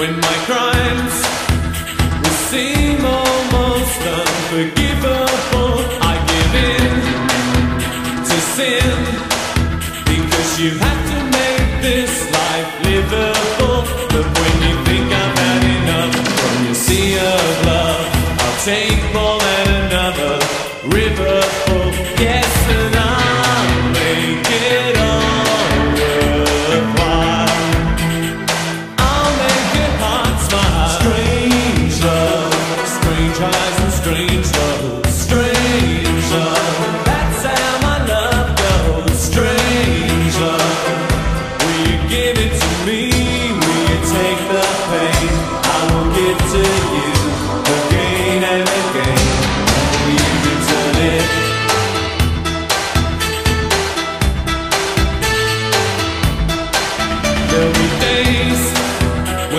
when my crimes will seem almost unforgivable.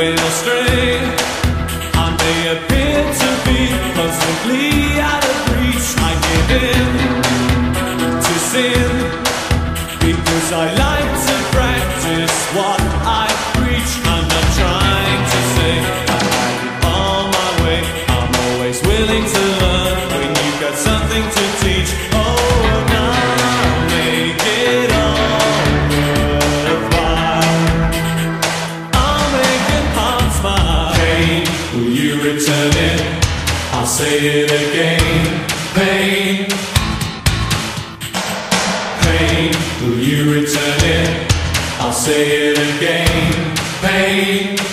astray. I may appear to be constantly out of reach. I give in to sin because I like to practice what I preach. I'm return it, I'll say it again. Pain, pain, will you return it? I'll say it again. Pain.